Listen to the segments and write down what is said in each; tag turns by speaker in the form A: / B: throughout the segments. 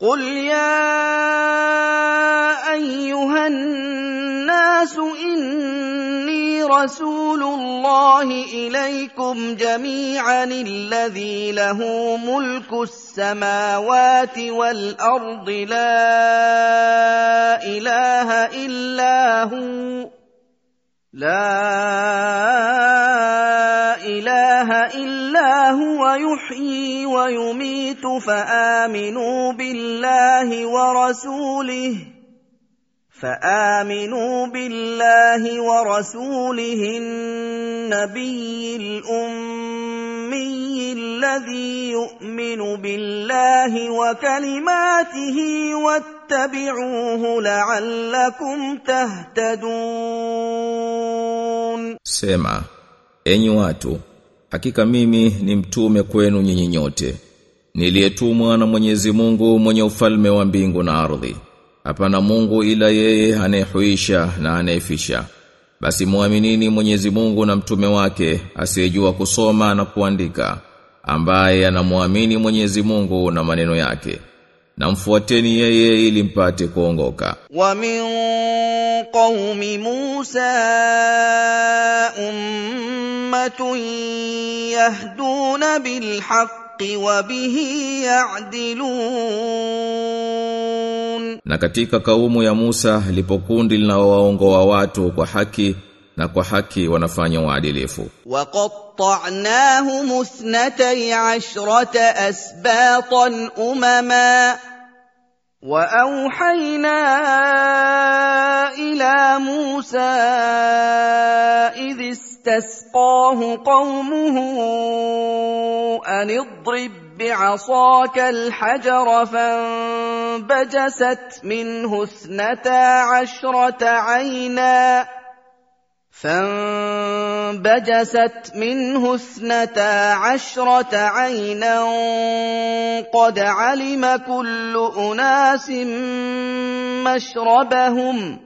A: قل يا ايها الناس اني رسول الله اليكم جميعا الذي له ملك السماوات والارض لا اله الا هو لا يحيي ويميت فآمنوا بالله ورسوله فآمنوا بالله ورسوله النبي الأمي الذي يؤمن بالله وكلماته واتبعوه لعلكم تهتدون.
B: Sema, enyi Hakika mimi ni mtume kwenu nyinyi nyote. Niliyetumwa na Mwenyezi Mungu mwenye ufalme wa mbingu na ardhi. Hapana Mungu ila yeye anayehuisha na anayefisha. Basi muaminini Mwenyezi Mungu na mtume wake asiyejua kusoma na kuandika ambaye anamwamini Mwenyezi Mungu na maneno yake na mfuateni yeye ili mpate kuongoka.
A: Wa min qaumi Musa um أمة يهدون بالحق وبه يعدلون
B: Na katika kaumu ya Musa lipo kundi linalowaongoa watu kwa haki na kwa haki wanafanya uadilifu.
A: وقطعناهم اثنتي عشرة أسباطا أمما وأوحينا إلى موسى إذ استسقاه قومه أن اضرب بعصاك الحجر فانبجست منه اثنتا عشرة عيناً. فانبجست منه اثنتا عشرة عينا. قد علم كل أناس مشربهم.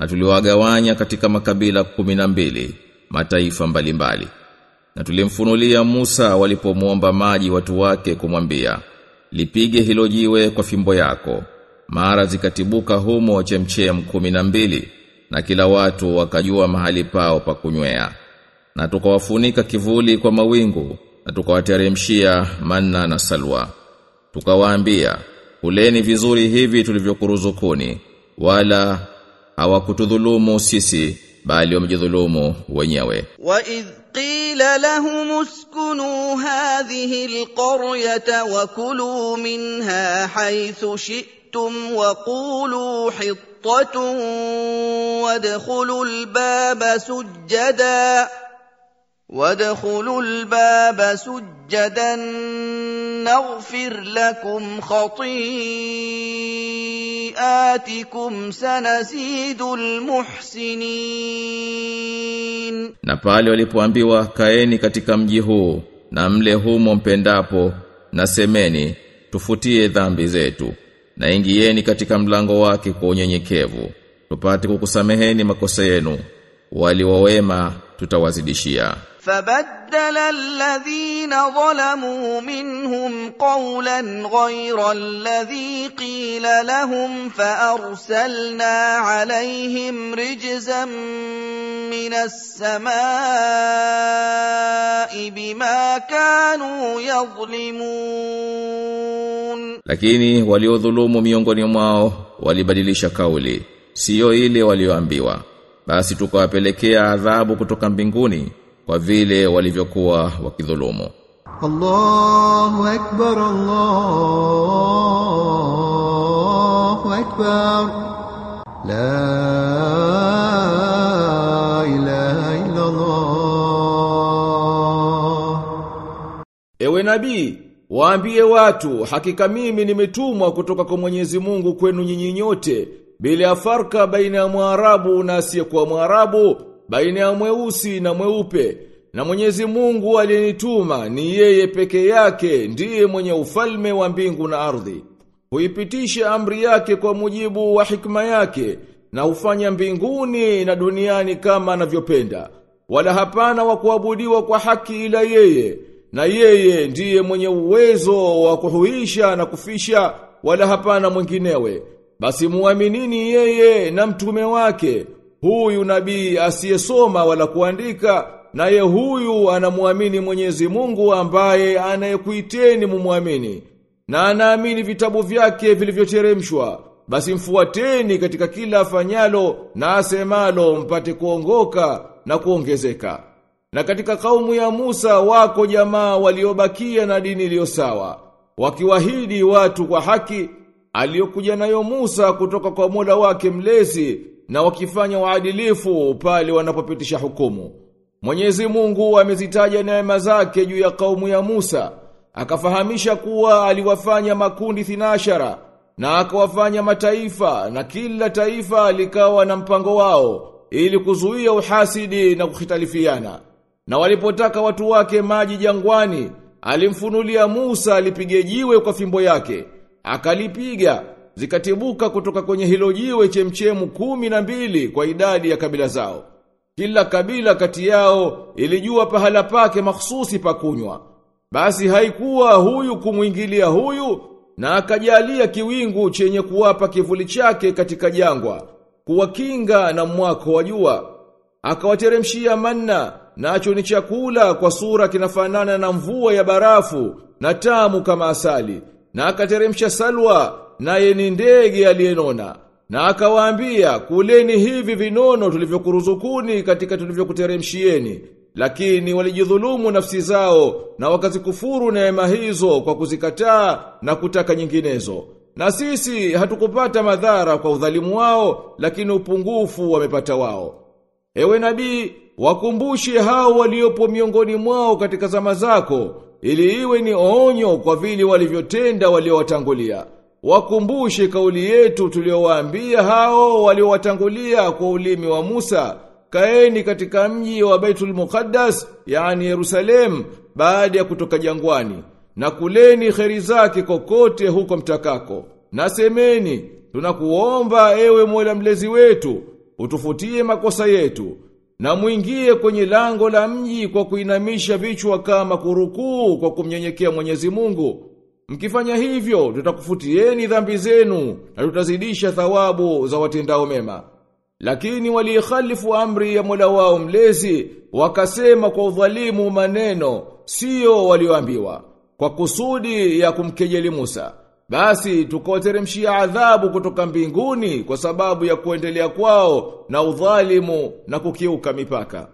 B: Na tuliwagawanya katika makabila kumi na mbili, mataifa mbalimbali. Na tulimfunulia Musa walipomuomba maji watu wake kumwambia, lipige hilo jiwe kwa fimbo yako. Mara zikatibuka humo chemchem kumi na mbili, na kila watu wakajua mahali pao pa kunywea. Na tukawafunika kivuli kwa mawingu, na tukawateremshia manna na salwa. Tukawaambia, kuleni vizuri hivi tulivyokuruzukuni, wala hawakutudhulumu sisi bali wamejidhulumu wenyewe.
A: Wa idh qila lahum uskunu hadhihi alqaryata wa kulu minha haythu shi'tum wa qulu hittatun wadkhulu albaba sujjadan. وادخلوا الباب سجدا نغفر لكم خطيئاتكم سنزيد المحسنين
B: Na pale walipoambiwa kaeni katika mji huu na mle humo mpendapo na semeni tufutie dhambi zetu na ingieni katika mlango wake kwa unyenyekevu tupate kukusameheni makosa yenu wali wawema tutawazidishia.
A: Fabaddala alladhina zalamu minhum qawlan ghayra alladhi qila lahum fa arsalna alayhim rijzan minas samaa'i bima kanu yadhlimun.
B: Lakini waliodhulumu miongoni mwao walibadilisha kauli siyo ile walioambiwa basi tukawapelekea adhabu kutoka mbinguni kwa vile walivyokuwa wakidhulumu.
C: Allahu akbar Allahu akbar. La ilaha illa Allah
D: Ewe nabii
B: waambie watu hakika mimi nimetumwa kutoka kwa Mwenyezi Mungu kwenu nyinyi nyote bila farka baina ya Mwarabu na asiyekuwa Mwarabu, baina ya mweusi na mweupe. Na Mwenyezi Mungu aliyenituma ni yeye peke yake ndiye mwenye ufalme wa mbingu na ardhi. Huipitisha amri yake kwa mujibu wa hikma yake na hufanya mbinguni na duniani kama anavyopenda. Wala hapana wa kuabudiwa kwa haki ila yeye na yeye ndiye mwenye uwezo wa kuhuisha na kufisha wala hapana mwinginewe. Basi muaminini yeye na mtume wake. Huyu nabii asiyesoma wala kuandika naye huyu anamuamini Mwenyezi Mungu ambaye anayekuiteni mumuamini na anaamini vitabu vyake vilivyoteremshwa. Basi mfuateni katika kila afanyalo na asemalo mpate kuongoka na kuongezeka. Na katika kaumu ya Musa wako jamaa waliobakia na dini iliyo sawa, wakiwahidi watu kwa haki aliyokuja nayo Musa kutoka kwa Mola wake mlezi na wakifanya waadilifu pale wanapopitisha hukumu. Mwenyezi Mungu amezitaja neema zake juu ya kaumu ya Musa, akafahamisha kuwa aliwafanya makundi thinashara na akawafanya mataifa na kila taifa likawa na mpango wao ili kuzuia uhasidi na kukhitalifiana. Na walipotaka watu wake maji jangwani, alimfunulia Musa alipige jiwe kwa fimbo yake. Akalipiga, zikatibuka kutoka kwenye hilo jiwe chemchemu kumi na mbili kwa idadi ya kabila zao. Kila kabila kati yao ilijua pahala pake mahsusi pa kunywa. Basi haikuwa huyu kumwingilia huyu na akajalia kiwingu chenye kuwapa kivuli chake katika jangwa, kuwakinga na mwako wa jua. Akawateremshia manna, nacho ni chakula kwa sura kinafanana na mvua ya barafu na tamu kama asali. Na akateremsha salwa, naye ni ndege aliyenona. Na akawaambia, kuleni hivi vinono tulivyokuruzukuni katika tulivyokuteremshieni. Lakini walijidhulumu nafsi zao na wakazikufuru neema hizo kwa kuzikataa na kutaka nyinginezo. Na sisi hatukupata madhara kwa udhalimu wao, lakini upungufu wamepata wao. Ewe nabii, wakumbushe hao waliopo miongoni mwao katika zama zako, ili iwe ni onyo kwa vile walivyotenda waliowatangulia. Wakumbushe kauli yetu tuliowaambia hao waliowatangulia kwa ulimi wa Musa, kaeni katika mji wa Baitul Muqaddas, yani Yerusalemu, baada ya kutoka jangwani, na kuleni kheri zake kokote huko mtakako. nasemeni tunakuomba ewe Mola mlezi wetu, utufutie makosa yetu, na muingie kwenye lango la mji kwa kuinamisha vichwa kama kurukuu kwa kumnyenyekea Mwenyezi Mungu. Mkifanya hivyo, tutakufutieni dhambi zenu na tutazidisha thawabu za watendao mema. Lakini waliikhalifu amri ya Mola wao mlezi, wakasema kwa udhalimu maneno sio walioambiwa, kwa kusudi ya kumkejeli Musa. Basi tukoteremshia adhabu kutoka mbinguni kwa sababu ya kuendelea kwao na udhalimu na kukiuka mipaka.